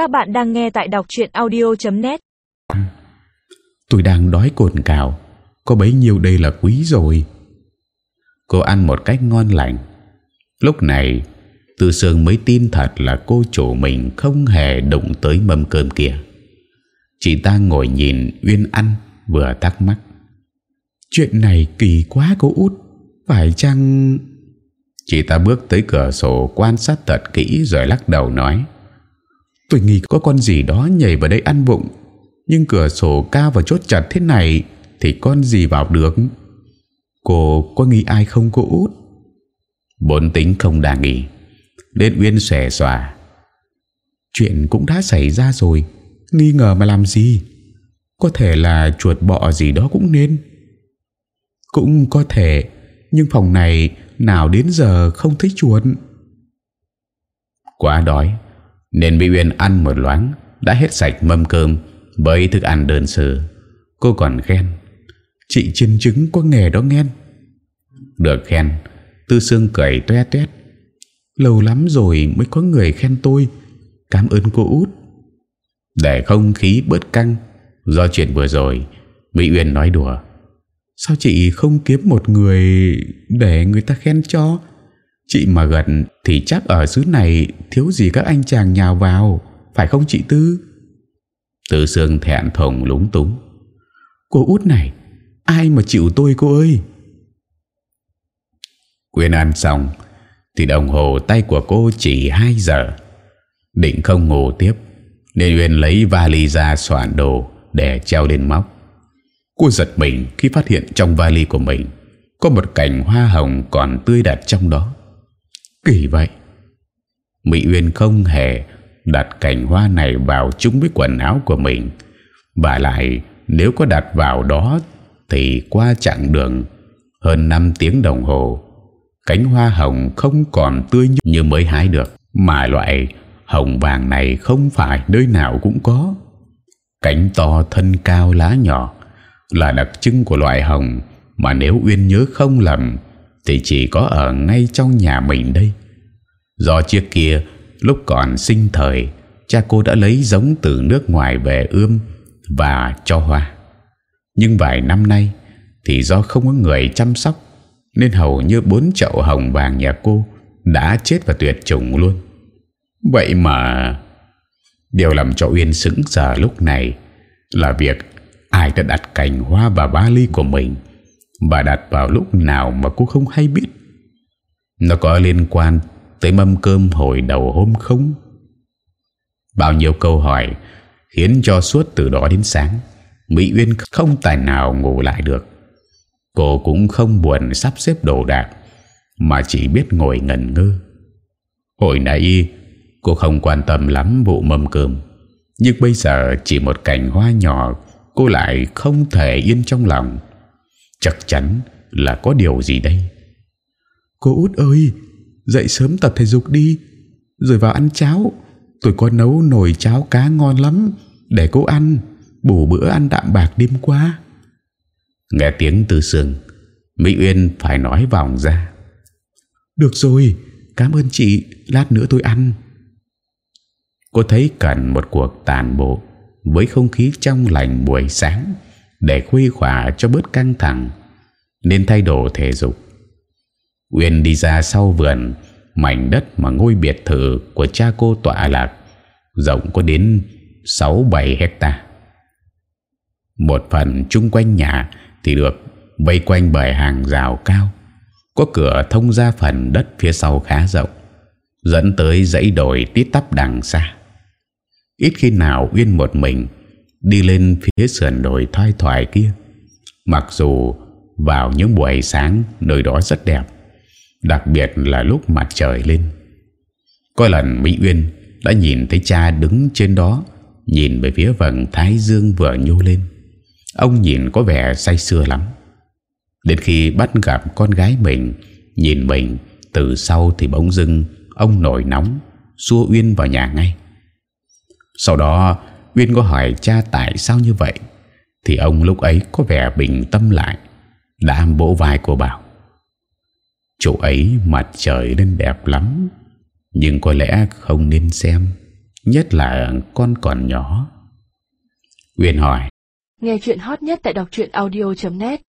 Các bạn đang nghe tại đọc truyện audio.net Tôi đang đói cồn cào. Có bấy nhiêu đây là quý rồi. Cô ăn một cách ngon lành. Lúc này, Tư Sương mới tin thật là cô chủ mình Không hề đụng tới mâm cơm kia. Chị ta ngồi nhìn Uyên ăn Vừa thắc mắc. Chuyện này kỳ quá cô út, Phải chăng? Chị ta bước tới cửa sổ Quan sát thật kỹ rồi lắc đầu nói. Tôi nghĩ có con gì đó nhảy vào đây ăn bụng. Nhưng cửa sổ cao và chốt chặt thế này Thì con gì vào được? Cô có nghĩ ai không cô út? Bốn tính không đà nghỉ Đến Uyên xòe xòa. Chuyện cũng đã xảy ra rồi. Nghi ngờ mà làm gì? Có thể là chuột bọ gì đó cũng nên. Cũng có thể, Nhưng phòng này Nào đến giờ không thấy chuột. Quá đói. Nên Mỹ Uyên ăn một loáng, Đã hết sạch mâm cơm Với thức ăn đơn sơ. Cô còn khen, Chị chiên trứng có nghề đó nghe. Được khen, Tư Sương cười toe toét, Lâu lắm rồi mới có người khen tôi. Cảm ơn cô út. Để không khí bớt căng, Do chuyện vừa rồi, Mỹ Uyên nói đùa, Sao chị không kiếm một người Để người ta khen cho? Chị mà gần thì chắc ở xứ này Thiếu gì các anh chàng nhào vào, Phải không chị Tư? Tư Sương thẹn thùng lúng túng. Cô út này, Ai mà chịu tôi cô ơi? Quyên ăn xong, Thì đồng hồ tay của cô chỉ 2 giờ. Định không ngủ tiếp, Nên Uyên lấy vali ra soạn đồ Để treo lên móc. Cô giật mình khi phát hiện trong vali của mình Có một cành hoa hồng còn tươi đặt trong đó. Kỳ vậy Mỹ Uyên không hề đặt cành hoa này vào chung với quần áo của mình. Và lại, nếu có đặt vào đó Thì qua chặng đường, hơn 5 tiếng đồng hồ, Cánh hoa hồng không còn tươi như mới hái được, Mà loại hồng vàng này không phải nơi nào cũng có. Cánh to thân cao lá nhỏ Là đặc trưng của loại hồng Mà nếu Uyên nhớ không lầm thì chỉ có ở ngay trong nhà mình đây. Do trước kia, Lúc còn sinh thời, Cha cô đã lấy giống từ nước ngoài về ươm Và cho hoa. Nhưng vài năm nay Thì do không có người chăm sóc, Nên hầu như bốn chậu hồng vàng nhà cô Đã chết và tuyệt chủng luôn. Vậy mà, Điều làm cho Uyên sững sờ lúc này Là việc Ai đã đặt cành hoa bà ba ly của mình bà đặt vào lúc nào mà cô không hay biết. Nó có liên quan Tới mâm cơm hồi đầu hôm không? Bao nhiêu câu hỏi Khiến cho suốt từ đó đến sáng, Mỹ Uyên không tài nào ngủ lại được. Cô cũng không buồn sắp xếp đồ đạc, Mà chỉ biết ngồi ngẩn ngơ. Hồi nãy, Cô không quan tâm lắm vụ mâm cơm, Nhưng bây giờ chỉ một cành hoa nhỏ, Cô lại không thể yên trong lòng. Chắc chắn là có điều gì đây. Cô út ơi Dậy sớm tập thể dục đi Rồi vào ăn cháo. Tôi có nấu nồi cháo cá ngon lắm Để cô ăn. Bù bữa ăn đạm bạc đêm qua. Nghe tiếng từ sương Mỹ Uyên phải nói vòng ra. Được rồi Cảm ơn chị Lát nữa tôi ăn. Cô thấy cần một cuộc tàn bộ Với không khí trong lành buổi sáng để khuây khỏa cho bớt căng thẳng, Nên thay đổi thể dục. Uyên đi ra sau vườn, Mảnh đất mà ngôi biệt thự Của cha cô tọa lạc, Rộng có đến 6-7 hecta. Một phần chung quanh nhà Thì được vây quanh bởi hàng rào cao, Có cửa thông ra phần đất phía sau khá rộng, Dẫn tới dãy đồi tít tắp đằng xa. Ít khi nào Uyên một mình Đi lên phía sườn đồi thoai thoải kia. Mặc dù vào những buổi sáng, Nơi đó rất đẹp, Đặc biệt là lúc mặt trời lên. Có lần Mỹ Uyên Đã nhìn thấy cha đứng trên đó, Nhìn về phía vầng thái dương vừa nhô lên. Ông nhìn có vẻ say sưa lắm. Đến khi bắt gặp con gái mình, Nhìn mình, Từ sau thì bỗng dưng Ông nổi nóng, Xua Uyên vào nhà ngay. Sau đó Uyên có hỏi cha tại sao như vậy, Thì ông lúc ấy có vẻ bình tâm lại, Đã bỗ vai cô bảo, Chỗ ấy mặt trời lên đẹp lắm, Nhưng có lẽ không nên xem, Nhất là con còn nhỏ. Uyên hỏi, Nghe chuyện hot nhất tại đọc audio.net